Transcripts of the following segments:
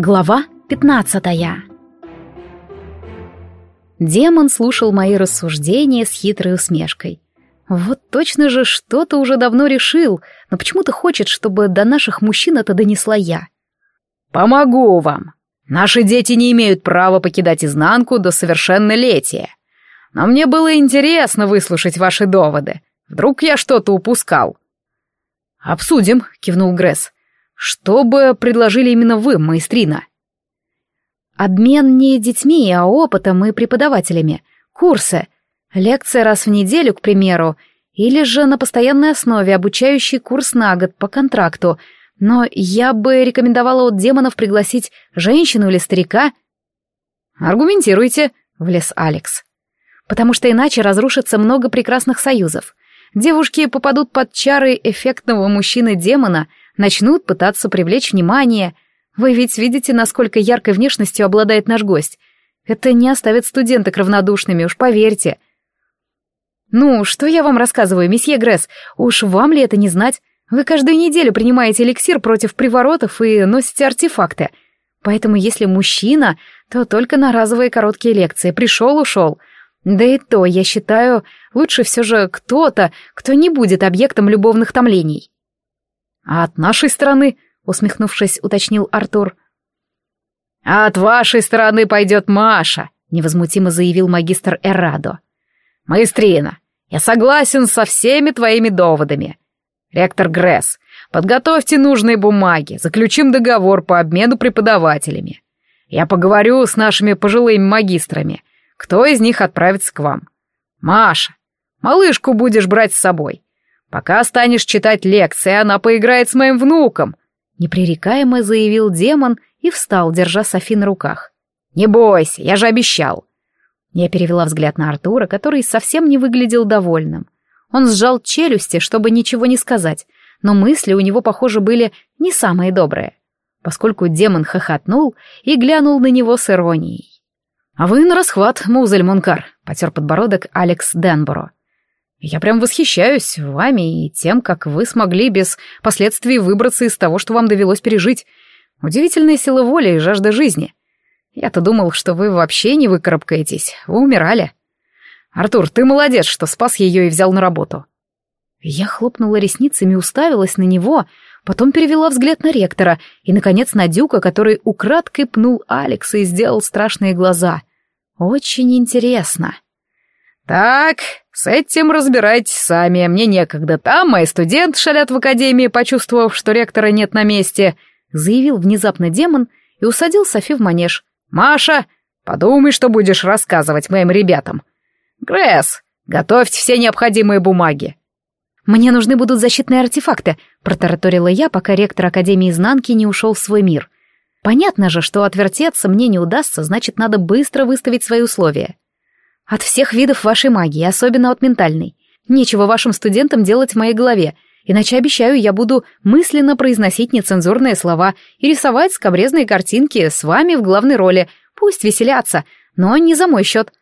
Глава пятнадцатая Демон слушал мои рассуждения с хитрой усмешкой. Вот точно же что-то уже давно решил, но почему-то хочет, чтобы до наших мужчин это донесла я. «Помогу вам. Наши дети не имеют права покидать изнанку до совершеннолетия. Но мне было интересно выслушать ваши доводы. Вдруг я что-то упускал». «Обсудим», — кивнул Гресс. «Что бы предложили именно вы, маэстрина?» Обмен не детьми, а опытом и преподавателями. Курсы. Лекция раз в неделю, к примеру. Или же на постоянной основе обучающий курс на год по контракту. Но я бы рекомендовала от демонов пригласить женщину или старика. «Аргументируйте», — влез Алекс. «Потому что иначе разрушится много прекрасных союзов. Девушки попадут под чары эффектного мужчины-демона, начнут пытаться привлечь внимание — вы ведь видите, насколько яркой внешностью обладает наш гость. Это не оставит студенток равнодушными, уж поверьте. Ну, что я вам рассказываю, месье Гресс, уж вам ли это не знать? Вы каждую неделю принимаете эликсир против приворотов и носите артефакты. Поэтому если мужчина, то только на разовые короткие лекции. Пришел-ушел. Да и то, я считаю, лучше все же кто-то, кто не будет объектом любовных томлений. А от нашей стороны усмехнувшись, уточнил Артур. «А от вашей стороны пойдет Маша», — невозмутимо заявил магистр Эрадо. «Маэстрина, я согласен со всеми твоими доводами. Ректор Гресс, подготовьте нужные бумаги, заключим договор по обмену преподавателями. Я поговорю с нашими пожилыми магистрами, кто из них отправится к вам. Маша, малышку будешь брать с собой. Пока станешь читать лекции, она поиграет с моим внуком, Непререкаемо заявил демон и встал, держа Софи на руках. «Не бойся, я же обещал!» Я перевела взгляд на Артура, который совсем не выглядел довольным. Он сжал челюсти, чтобы ничего не сказать, но мысли у него, похоже, были не самые добрые, поскольку демон хохотнул и глянул на него с иронией. «А вы на расхват, Музель Монкар», — потер подбородок Алекс Денборо. Я прям восхищаюсь вами и тем, как вы смогли без последствий выбраться из того, что вам довелось пережить. Удивительная сила воли и жажда жизни. Я-то думал, что вы вообще не выкарабкаетесь, вы умирали. Артур, ты молодец, что спас ее и взял на работу. Я хлопнула ресницами и уставилась на него, потом перевела взгляд на ректора и, наконец, на Дюка, который украдкой пнул Алекса и сделал страшные глаза. Очень интересно. «Так, с этим разбирайтесь сами, мне некогда. Там мои студенты шалят в академии, почувствовав, что ректора нет на месте», — заявил внезапно демон и усадил Софи в манеж. «Маша, подумай, что будешь рассказывать моим ребятам. Гресс, готовьте все необходимые бумаги». «Мне нужны будут защитные артефакты», — протараторила я, пока ректор Академии Изнанки не ушел в свой мир. «Понятно же, что отвертеться мне не удастся, значит, надо быстро выставить свои условия». От всех видов вашей магии, особенно от ментальной. Нечего вашим студентам делать в моей голове, иначе, обещаю, я буду мысленно произносить нецензурные слова и рисовать скобрезные картинки с вами в главной роли. Пусть веселятся, но не за мой счет».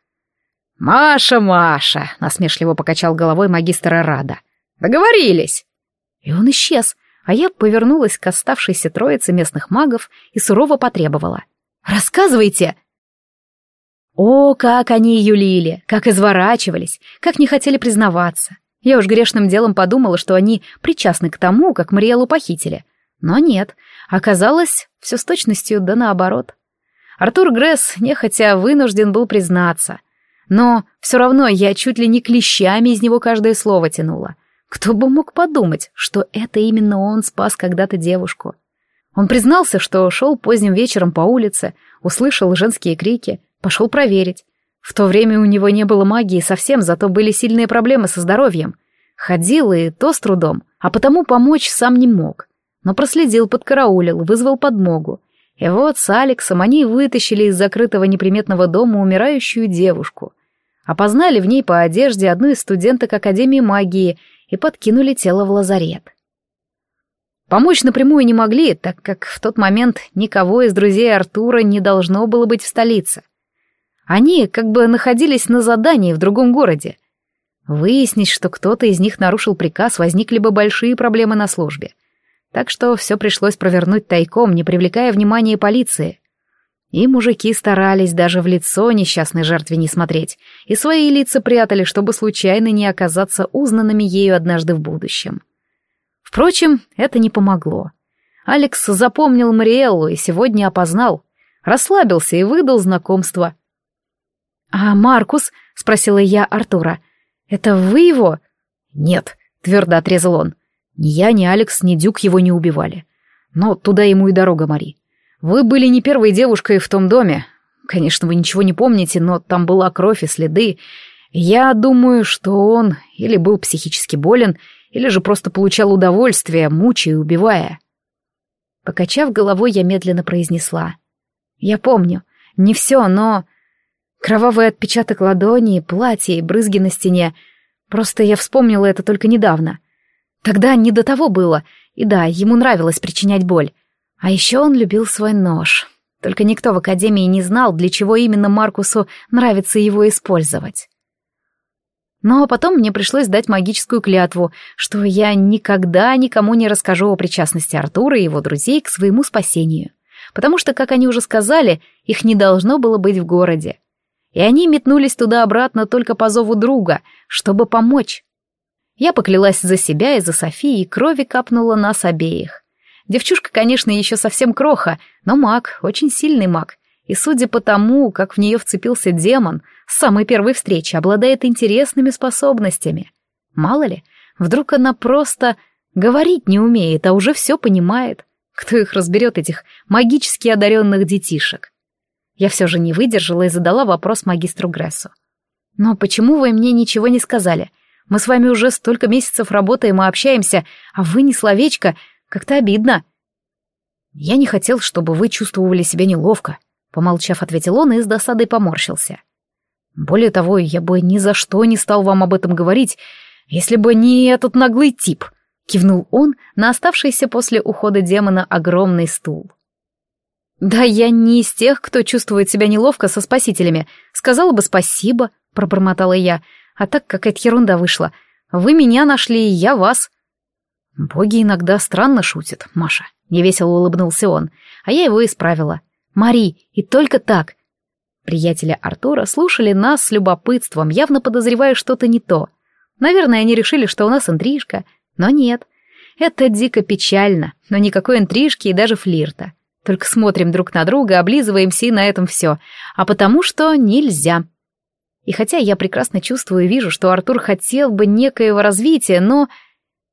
«Маша, Маша!» — насмешливо покачал головой магистра Рада. «Договорились!» И он исчез, а я повернулась к оставшейся троице местных магов и сурово потребовала. «Рассказывайте!» О, как они юлили, как изворачивались, как не хотели признаваться. Я уж грешным делом подумала, что они причастны к тому, как Мариэлу похитили. Но нет, оказалось, все с точностью да наоборот. Артур Гресс нехотя вынужден был признаться. Но все равно я чуть ли не клещами из него каждое слово тянула. Кто бы мог подумать, что это именно он спас когда-то девушку. Он признался, что шел поздним вечером по улице, услышал женские крики, Пошел проверить. В то время у него не было магии совсем, зато были сильные проблемы со здоровьем. Ходил и то с трудом, а потому помочь сам не мог. Но проследил, подкараулил, вызвал подмогу. И вот с Алексом они вытащили из закрытого неприметного дома умирающую девушку. Опознали в ней по одежде одну из студенток Академии магии и подкинули тело в лазарет. Помочь напрямую не могли, так как в тот момент никого из друзей Артура не должно было быть в столице. Они как бы находились на задании в другом городе. Выяснить, что кто-то из них нарушил приказ, возникли бы большие проблемы на службе. так что все пришлось провернуть тайком, не привлекая внимания полиции. И мужики старались даже в лицо несчастной жертве не смотреть, и свои лица прятали, чтобы случайно не оказаться узнанными ею однажды в будущем. Впрочем, это не помогло. Алекс запомнил Мариэллу и сегодня опознал, расслабился и выдал знакомство. «А Маркус?» — спросила я Артура. «Это вы его?» «Нет», — твердо отрезал он. «Ни я, ни Алекс, ни Дюк его не убивали. Но туда ему и дорога, Мари. Вы были не первой девушкой в том доме. Конечно, вы ничего не помните, но там была кровь и следы. Я думаю, что он или был психически болен, или же просто получал удовольствие, мучая и убивая». Покачав головой, я медленно произнесла. «Я помню. Не все, но...» Кровавый отпечаток ладони, платье и брызги на стене. Просто я вспомнила это только недавно. Тогда не до того было. И да, ему нравилось причинять боль. А еще он любил свой нож. Только никто в Академии не знал, для чего именно Маркусу нравится его использовать. Но потом мне пришлось дать магическую клятву, что я никогда никому не расскажу о причастности Артура и его друзей к своему спасению. Потому что, как они уже сказали, их не должно было быть в городе и они метнулись туда-обратно только по зову друга, чтобы помочь. Я поклялась за себя и за Софи, и крови капнула нас обеих. Девчушка, конечно, еще совсем кроха, но маг, очень сильный маг, и судя по тому, как в нее вцепился демон, с самой первой встречи обладает интересными способностями. Мало ли, вдруг она просто говорить не умеет, а уже все понимает. Кто их разберет, этих магически одаренных детишек? Я все же не выдержала и задала вопрос магистру Грессу. «Но почему вы мне ничего не сказали? Мы с вами уже столько месяцев работаем и общаемся, а вы не словечко. Как-то обидно». «Я не хотел, чтобы вы чувствовали себя неловко», — помолчав, ответил он и с досадой поморщился. «Более того, я бы ни за что не стал вам об этом говорить, если бы не этот наглый тип», — кивнул он на оставшийся после ухода демона огромный стул. «Да я не из тех, кто чувствует себя неловко со спасителями. Сказала бы спасибо», — пробормотала я. «А так какая-то ерунда вышла. Вы меня нашли, и я вас». «Боги иногда странно шутят, Маша», — невесело улыбнулся он, а я его исправила. «Мари, и только так». Приятели Артура слушали нас с любопытством, явно подозревая что-то не то. Наверное, они решили, что у нас интрижка, но нет. Это дико печально, но никакой интрижки и даже флирта. Только смотрим друг на друга, облизываемся и на этом все. А потому что нельзя. И хотя я прекрасно чувствую и вижу, что Артур хотел бы некоего развития, но...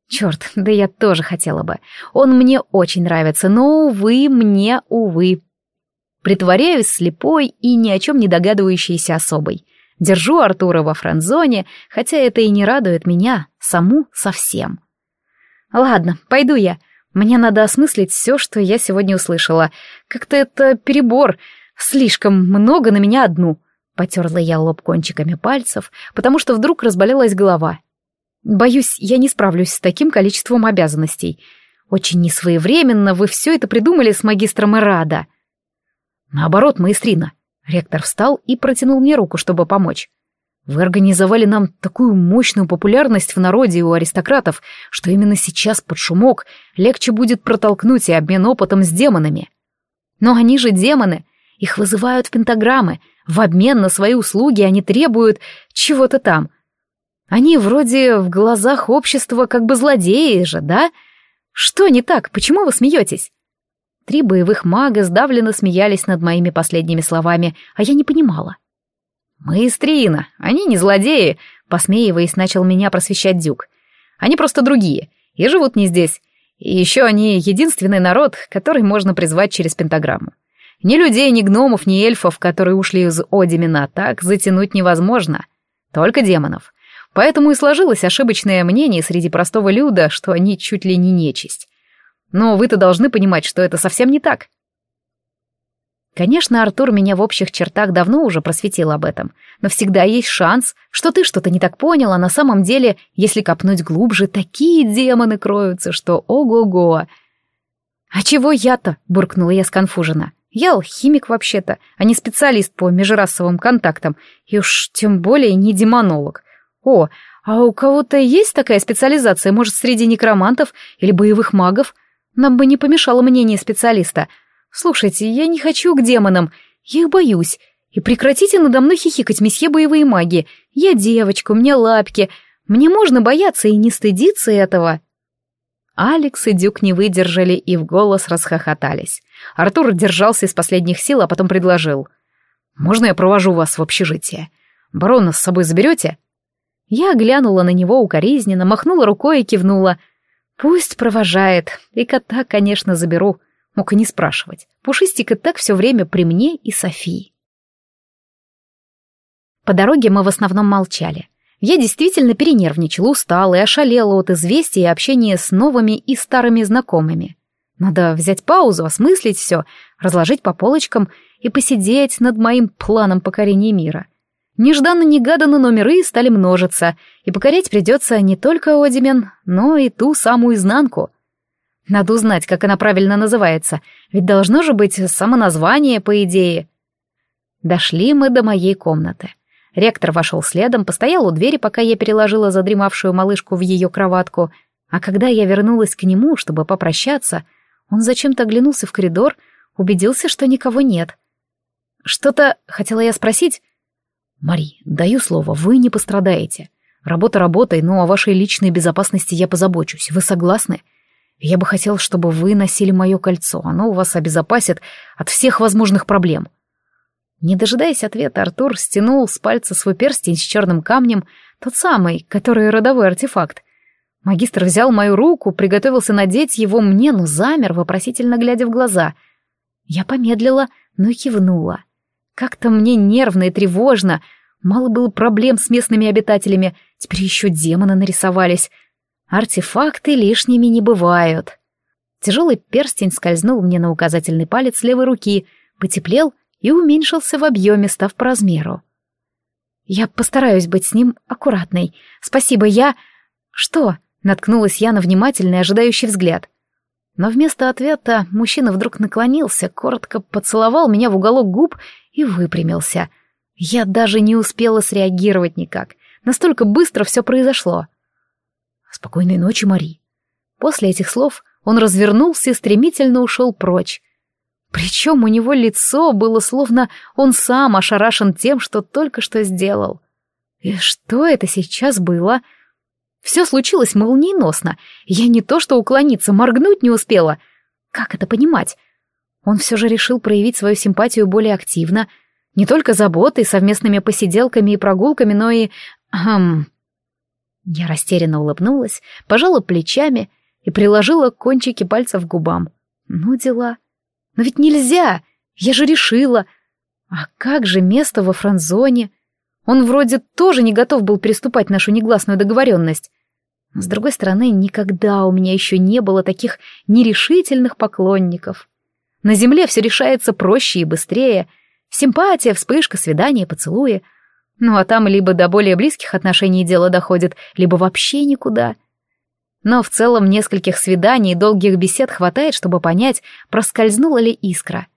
Черт, да я тоже хотела бы. Он мне очень нравится, но, увы, мне, увы. Притворяюсь слепой и ни о чем не догадывающейся особой. Держу Артура во френдзоне, хотя это и не радует меня, саму совсем. Ладно, пойду я. Мне надо осмыслить все, что я сегодня услышала. Как-то это перебор. Слишком много на меня одну. Потерла я лоб кончиками пальцев, потому что вдруг разболелась голова. Боюсь, я не справлюсь с таким количеством обязанностей. Очень несвоевременно вы все это придумали с магистром Эрада. Наоборот, маэстрина. Ректор встал и протянул мне руку, чтобы помочь. Вы организовали нам такую мощную популярность в народе и у аристократов, что именно сейчас под шумок легче будет протолкнуть и обмен опытом с демонами. Но они же демоны, их вызывают в пентаграммы, в обмен на свои услуги они требуют чего-то там. Они вроде в глазах общества как бы злодеи же, да? Что не так, почему вы смеетесь? Три боевых мага сдавленно смеялись над моими последними словами, а я не понимала. «Маэстрина, они не злодеи», — посмеиваясь, начал меня просвещать Дюк. «Они просто другие, и живут не здесь. И еще они единственный народ, который можно призвать через пентаграмму. Ни людей, ни гномов, ни эльфов, которые ушли из Одимина, так затянуть невозможно. Только демонов. Поэтому и сложилось ошибочное мнение среди простого люда, что они чуть ли не нечисть. Но вы-то должны понимать, что это совсем не так. Конечно, Артур меня в общих чертах давно уже просветил об этом, но всегда есть шанс, что ты что-то не так понял, а на самом деле, если копнуть глубже, такие демоны кроются, что ого-го. «А чего я-то?» — буркнула я сконфуженно. «Я алхимик вообще-то, а не специалист по межрасовым контактам, и уж тем более не демонолог. О, а у кого-то есть такая специализация, может, среди некромантов или боевых магов? Нам бы не помешало мнение специалиста. Слушайте, я не хочу к демонам, я их боюсь. И прекратите надо мной хихикать, месье боевые маги. Я девочка, у меня лапки. Мне можно бояться и не стыдиться этого. Алекс и Дюк не выдержали и в голос расхохотались. Артур держался из последних сил, а потом предложил. «Можно я провожу вас в общежитие? Барона с собой заберете?» Я глянула на него укоризненно, махнула рукой и кивнула. «Пусть провожает. И кота, конечно, заберу». Мог и не спрашивать. Пушистик и так все время при мне и Софии. По дороге мы в основном молчали. Я действительно перенервничала, устала и ошалела от известий и общения с новыми и старыми знакомыми. Надо взять паузу, осмыслить все, разложить по полочкам и посидеть над моим планом покорения мира. Нежданно-негаданно номеры стали множиться, и покорять придется не только Одимен, но и ту самую изнанку. Надо узнать, как она правильно называется, ведь должно же быть самоназвание, по идее. Дошли мы до моей комнаты. Ректор вошел следом, постоял у двери, пока я переложила задремавшую малышку в ее кроватку, а когда я вернулась к нему, чтобы попрощаться, он зачем-то оглянулся в коридор, убедился, что никого нет. Что-то хотела я спросить. «Мари, даю слово, вы не пострадаете. Работа работой, но о вашей личной безопасности я позабочусь. Вы согласны? Я бы хотел, чтобы вы носили мое кольцо. Оно вас обезопасит от всех возможных проблем». Не дожидаясь ответа, Артур стянул с пальца свой перстень с черным камнем, тот самый, который родовой артефакт. Магистр взял мою руку, приготовился надеть его мне, но замер, вопросительно глядя в глаза. Я помедлила, но кивнула. Как-то мне нервно и тревожно. Мало было проблем с местными обитателями, теперь еще демоны нарисовались. Артефакты лишними не бывают. Тяжелый перстень скользнул мне на указательный палец левой руки, потеплел — и уменьшился в объеме, став по размеру. «Я постараюсь быть с ним аккуратной. Спасибо, я...» «Что?» — наткнулась я на внимательный, ожидающий взгляд. Но вместо ответа мужчина вдруг наклонился, коротко поцеловал меня в уголок губ и выпрямился. Я даже не успела среагировать никак. Настолько быстро все произошло. «Спокойной ночи, Мари». После этих слов он развернулся и стремительно ушел прочь, причем у него лицо было словно он сам ошарашен тем, что только что сделал. И что это сейчас было? Все случилось молниеносно. Я не то что уклониться, моргнуть не успела. Как это понимать? Он все же решил проявить свою симпатию более активно, не только заботой, совместными посиделками и прогулками, но и... Хм... Я растерянно улыбнулась, пожала плечами и приложила кончики пальцев к губам. Ну, дела. Но ведь нельзя! Я же решила! А как же место во франзоне? Он вроде тоже не готов был переступать нашу негласную договоренность. с другой стороны, никогда у меня еще не было таких нерешительных поклонников. На земле все решается проще и быстрее. Симпатия, вспышка, свидание, поцелуи. Ну а там либо до более близких отношений дело доходит, либо вообще никуда но в целом нескольких свиданий и долгих бесед хватает, чтобы понять, проскользнула ли искра.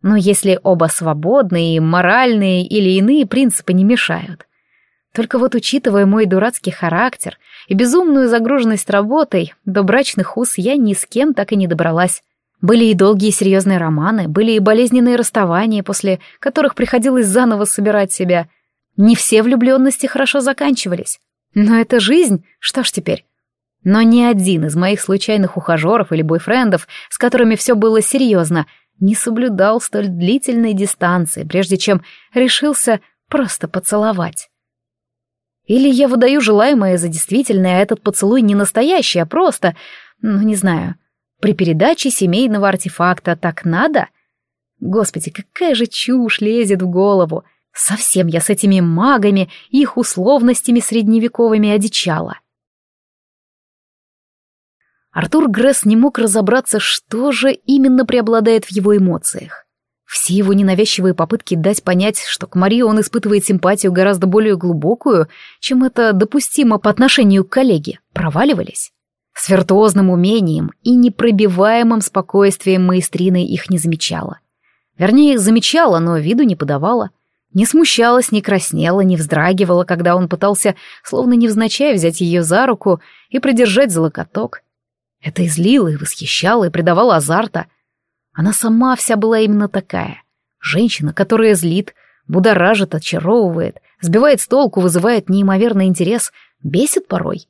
Но если оба свободные, моральные или иные принципы не мешают. Только вот учитывая мой дурацкий характер и безумную загруженность работой, до брачных уз я ни с кем так и не добралась. Были и долгие серьезные романы, были и болезненные расставания, после которых приходилось заново собирать себя. Не все влюбленности хорошо заканчивались. Но это жизнь, что ж теперь? Но ни один из моих случайных ухажеров или бойфрендов, с которыми все было серьезно, не соблюдал столь длительной дистанции, прежде чем решился просто поцеловать. Или я выдаю желаемое за действительное, а этот поцелуй не настоящий, а просто, ну не знаю, при передаче семейного артефакта так надо? Господи, какая же чушь лезет в голову! Совсем я с этими магами их условностями средневековыми одичала. Артур Гресс не мог разобраться, что же именно преобладает в его эмоциях. Все его ненавязчивые попытки дать понять, что к Марии он испытывает симпатию гораздо более глубокую, чем это допустимо по отношению к коллеге, проваливались. С виртуозным умением и непробиваемым спокойствием маэстрина их не замечала. Вернее, замечала, но виду не подавала. Не смущалась, не краснела, не вздрагивала, когда он пытался, словно невзначай, взять ее за руку и продержать за локоток — Это излило и восхищало, и придавало азарта. Она сама вся была именно такая. Женщина, которая злит, будоражит, очаровывает, сбивает с толку, вызывает неимоверный интерес, бесит порой.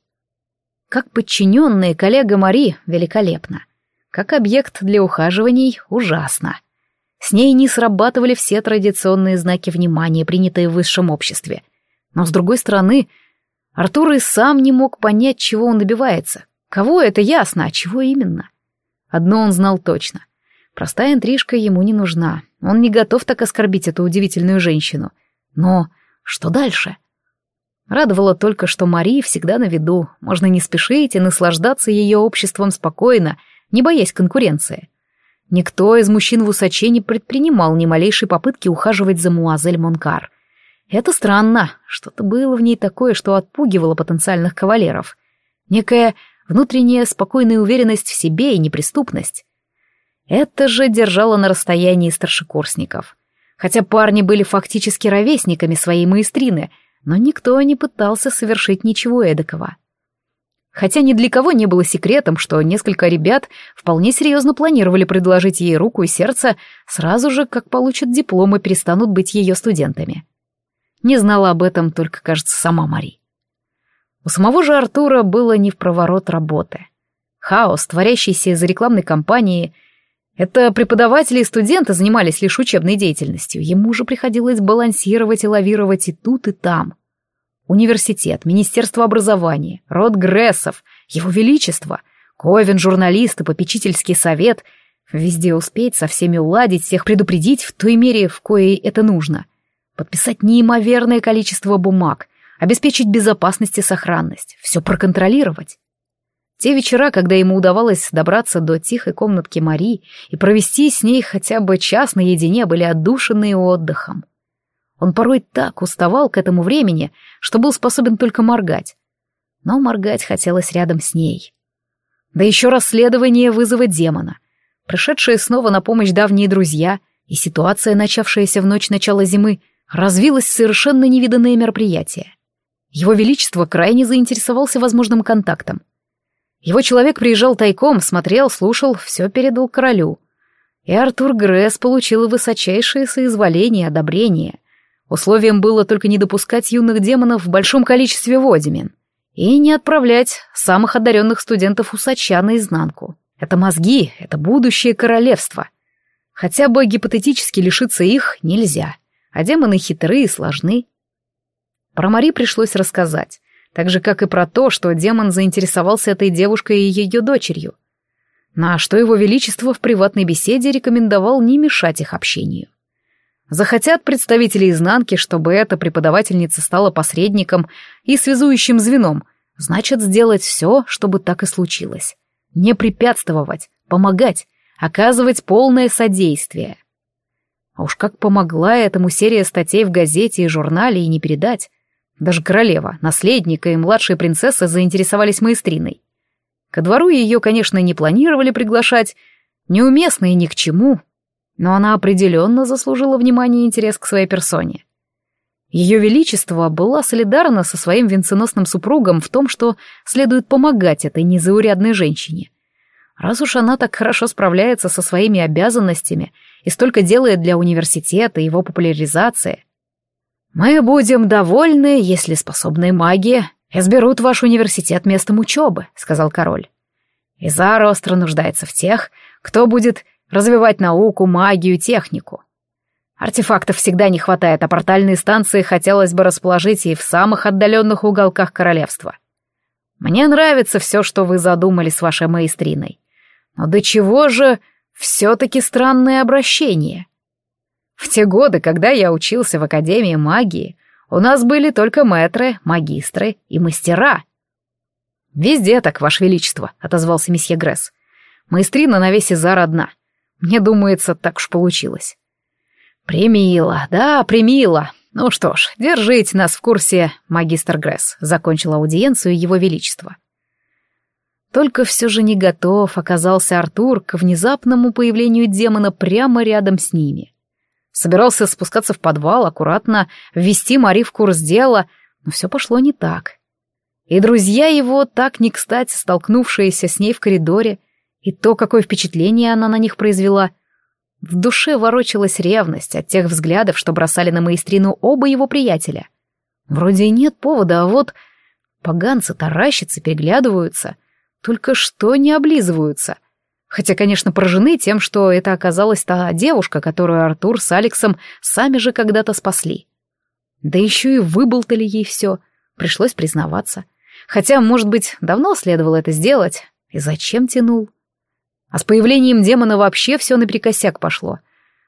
Как подчиненная коллега Мари великолепно. Как объект для ухаживаний ужасно. С ней не срабатывали все традиционные знаки внимания, принятые в высшем обществе. Но, с другой стороны, Артур и сам не мог понять, чего он добивается. Кого это ясно, а чего именно? Одно он знал точно. Простая интрижка ему не нужна. Он не готов так оскорбить эту удивительную женщину. Но что дальше? Радовало только, что Мария всегда на виду. Можно не спешить и наслаждаться ее обществом спокойно, не боясь конкуренции. Никто из мужчин в Усаче не предпринимал ни малейшей попытки ухаживать за Муазель Монкар. Это странно, что-то было в ней такое, что отпугивало потенциальных кавалеров. Некая внутренняя спокойная уверенность в себе и неприступность. Это же держало на расстоянии старшекурсников. Хотя парни были фактически ровесниками своей маэстрины, но никто не пытался совершить ничего эдакого. Хотя ни для кого не было секретом, что несколько ребят вполне серьезно планировали предложить ей руку и сердце сразу же, как получат диплом и перестанут быть ее студентами. Не знала об этом только, кажется, сама Мари. У самого же Артура было не в проворот работы. Хаос, творящийся из рекламной кампании, это преподаватели и студенты занимались лишь учебной деятельностью, ему же приходилось балансировать и лавировать и тут, и там. Университет, Министерство образования, род Грессов, Его Величество, Ковен, журналисты, попечительский совет. Везде успеть, со всеми уладить, всех предупредить в той мере, в коей это нужно. Подписать неимоверное количество бумаг, обеспечить безопасность и сохранность, все проконтролировать. Те вечера, когда ему удавалось добраться до тихой комнатки Мари и провести с ней хотя бы час наедине, были отдушенные отдыхом. Он порой так уставал к этому времени, что был способен только моргать. Но моргать хотелось рядом с ней. Да еще расследование вызова демона, пришедшие снова на помощь давние друзья и ситуация, начавшаяся в ночь начала зимы, развилась в совершенно невиданное мероприятие. Его Величество крайне заинтересовался возможным контактом. Его человек приезжал тайком, смотрел, слушал, все передал королю. И Артур Гресс получил высочайшее соизволение и одобрение — Условием было только не допускать юных демонов в большом количестве в Одимин и не отправлять самых одаренных студентов усача наизнанку. Это мозги, это будущее королевство. Хотя бы гипотетически лишиться их нельзя, а демоны хитрые и сложны. Про Мари пришлось рассказать, так же, как и про то, что демон заинтересовался этой девушкой и ее дочерью. На что его величество в приватной беседе рекомендовал не мешать их общению. Захотят представители изнанки, чтобы эта преподавательница стала посредником и связующим звеном, значит сделать все, чтобы так и случилось. Не препятствовать, помогать, оказывать полное содействие. А уж как помогла этому серия статей в газете и журнале и не передать. Даже королева, наследника и младшая принцесса заинтересовались маэстриной. Ко двору ее, конечно, не планировали приглашать, неуместно и ни к чему, но она определенно заслужила внимание и интерес к своей персоне. Ее Величество была солидарна со своим венценосным супругом в том, что следует помогать этой незаурядной женщине. Раз уж она так хорошо справляется со своими обязанностями и столько делает для университета и его популяризации, мы будем довольны, если способные маги изберут ваш университет местом учебы, сказал король. Изара остро нуждается в тех, кто будет развивать науку, магию, технику. Артефактов всегда не хватает, а портальные станции хотелось бы расположить и в самых отдаленных уголках королевства. Мне нравится все, что вы задумали с вашей маэстриной. Но до чего же все-таки странное обращение? В те годы, когда я учился в Академии магии, у нас были только мэтры, магистры и мастера. «Везде так, Ваше Величество», — отозвался месье Гресс. «Маэстрина на весь Изар одна. Мне думается, так уж получилось. Примила, да, примила. Ну что ж, держите нас в курсе, магистр Гресс, закончил аудиенцию его величество. Только все же не готов оказался Артур к внезапному появлению демона прямо рядом с ними. Собирался спускаться в подвал, аккуратно ввести Мари в курс дела, но все пошло не так. И друзья его, так не кстати столкнувшиеся с ней в коридоре, и то, какое впечатление она на них произвела. В душе ворочалась ревность от тех взглядов, что бросали на маэстрину оба его приятеля. Вроде и нет повода, а вот поганцы таращатся, переглядываются, только что не облизываются. Хотя, конечно, поражены тем, что это оказалась та девушка, которую Артур с Алексом сами же когда-то спасли. Да еще и выболтали ей все, пришлось признаваться. Хотя, может быть, давно следовало это сделать, и зачем тянул? А с появлением демона вообще все наперекосяк пошло.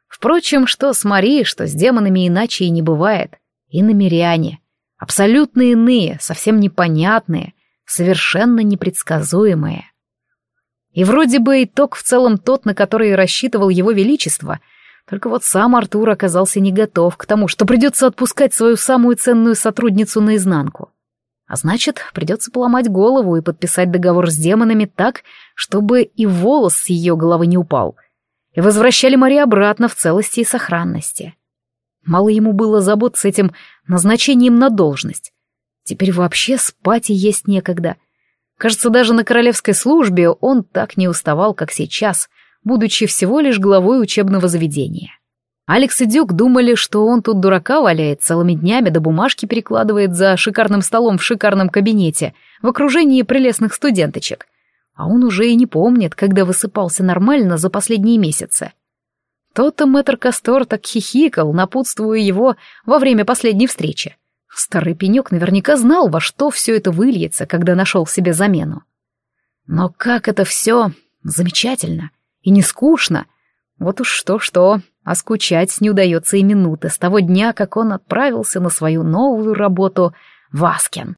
Впрочем, что с Марией, что с демонами иначе и не бывает. И намеряне. Абсолютно иные, совсем непонятные, совершенно непредсказуемые. И вроде бы итог в целом тот, на который рассчитывал его величество, только вот сам Артур оказался не готов к тому, что придется отпускать свою самую ценную сотрудницу наизнанку. А значит, придется поломать голову и подписать договор с демонами так, чтобы и волос с ее головы не упал. И возвращали Мари обратно в целости и сохранности. Мало ему было забот с этим назначением на должность. Теперь вообще спать и есть некогда. Кажется, даже на королевской службе он так не уставал, как сейчас, будучи всего лишь главой учебного заведения. Алекс и Дюк думали, что он тут дурака валяет, целыми днями до бумажки перекладывает за шикарным столом в шикарном кабинете, в окружении прелестных студенточек. А он уже и не помнит, когда высыпался нормально за последние месяцы. То-то мэтр Кастор так хихикал, напутствуя его во время последней встречи. Старый пенек наверняка знал, во что все это выльется, когда нашел себе замену. Но как это все замечательно и не скучно. Вот уж что-что, а скучать не удается и минуты с того дня, как он отправился на свою новую работу в Аскен.